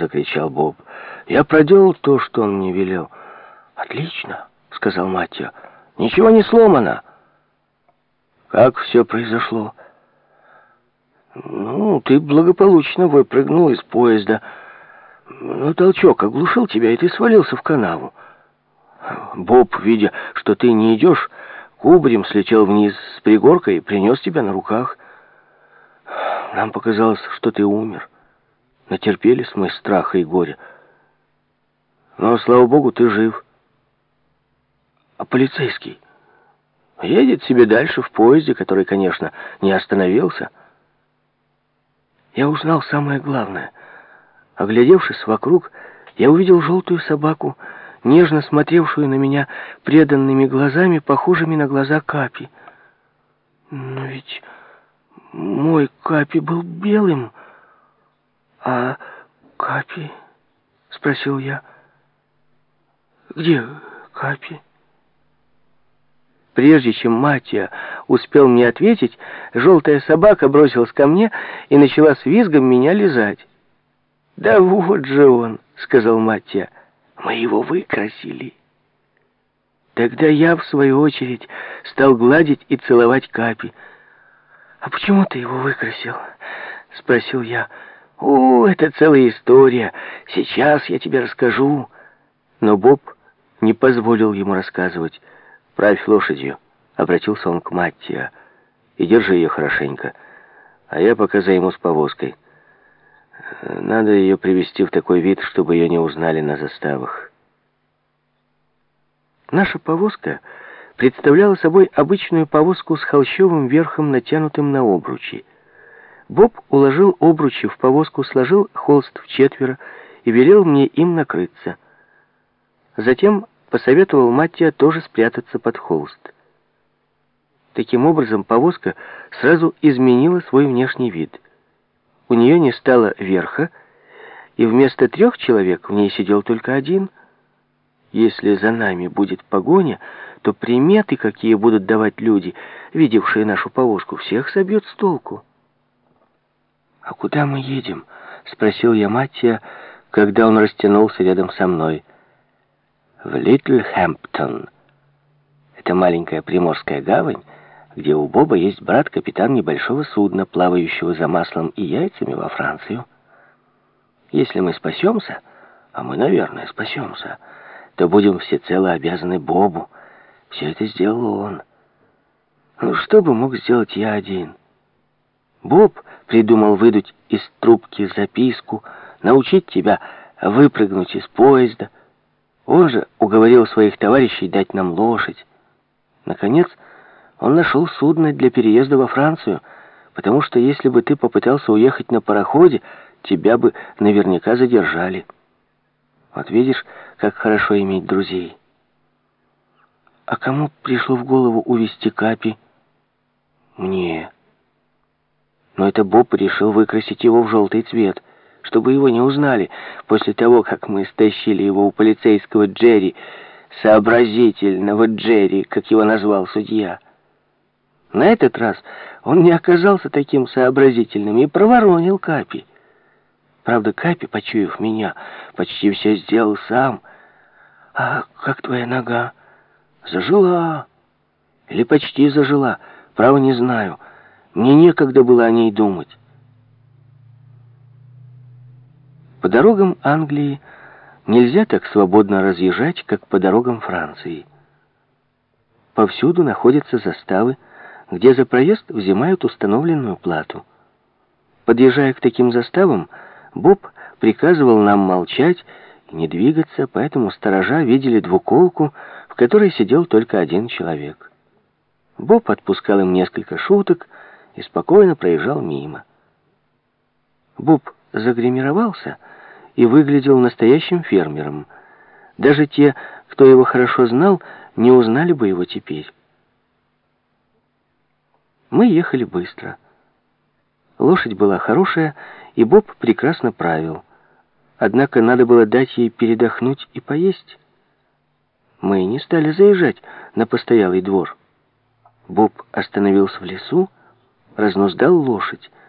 закричал Боб. «Я проделал то, что он мне велел». «Отлично», — сказал Маттио. «Ничего не сломано». «Как все произошло?» «Ну, ты благополучно выпрыгнул из поезда. Но толчок оглушил тебя, и ты свалился в канаву. Боб, видя, что ты не идешь, кубарем слетел вниз с пригорка и принес тебя на руках. Нам показалось, что ты умер. Натерпелись мы страха и горя. Но, слава богу, ты жив. А полицейский едет себе дальше в поезде, который, конечно, не остановился. Я узнал самое главное. Оглядевшись вокруг, я увидел желтую собаку, нежно смотревшую на меня преданными глазами, похожими на глаза Капи. Но ведь мой Капи был белым, а Капи, спросил я, где Капи? Прежде чем Матья успел мне ответить, желтая собака бросилась ко мне и начала с визгом меня лизать. «Да вот же он», — сказал Матья, — мы его выкрасили. Тогда я, в свою очередь, стал гладить и целовать Капи. «А почему ты его выкрасил?» — спросил я. «О, это целая история. Сейчас я тебе расскажу». Но Боб не позволил ему рассказывать. «Правь лошадью», — обратился он к Маттия. «И держи ее хорошенько, а я пока займусь повозкой». Надо ее привести в такой вид, чтобы ее не узнали на заставах. Наша повозка представляла собой обычную повозку с холщовым верхом, натянутым на обручи. Боб уложил обручи в повозку, сложил холст в четверо и велел мне им накрыться. Затем посоветовал Маттия тоже спрятаться под холст. Таким образом, повозка сразу изменила свой внешний вид — у нее не стало верха, и вместо трех человек в ней сидел только один. Если за нами будет погоня, то приметы, какие будут давать люди, видевшие нашу повозку, всех собьет с толку. «А куда мы едем?» — спросил я Маттия, когда он растянулся рядом со мной. «В Литл Хэмптон. Это маленькая приморская гавань, где у Боба есть брат-капитан небольшого судна, плавающего за маслом и яйцами во Францию. Если мы спасемся, а мы, наверное, спасемся, то будем всецело обязаны Бобу. Все это сделал он. Ну, что бы мог сделать я один? Боб придумал выдуть из трубки записку, научить тебя выпрыгнуть из поезда. Он же уговорил своих товарищей дать нам лошадь. Наконец, он нашел судно для переезда во Францию, потому что если бы ты попытался уехать на пароходе, тебя бы наверняка задержали. Вот видишь, как хорошо иметь друзей. А кому пришло в голову увести Капи? Мне. Но это Боб решил выкрасить его в желтый цвет, чтобы его не узнали после того, как мы стащили его у полицейского Джерри, сообразительного Джерри, как его назвал судья. На этот раз он не оказался таким сообразительным и проворонил Капи. Правда, Капи, почуяв меня, почти все сделал сам. «А как твоя нога?» «Зажила. Или почти зажила. Право не знаю. Мне некогда было о ней думать». По дорогам Англии нельзя так свободно разъезжать, как по дорогам Франции. Повсюду находятся заставы, где за проезд взимают установленную плату. Подъезжая к таким заставам, Боб приказывал нам молчать и не двигаться, поэтому сторожа видели двуколку, в которой сидел только один человек. Боб отпускал им несколько шуток и спокойно проезжал мимо. Боб загримировался и выглядел настоящим фермером. Даже те, кто его хорошо знал, не узнали бы его теперь. Мы ехали быстро. Лошадь была хорошая, и Боб прекрасно правил. Однако надо было дать ей передохнуть и поесть. Мы не стали заезжать на постоялый двор. Боб остановился в лесу, разнуздал лошадь.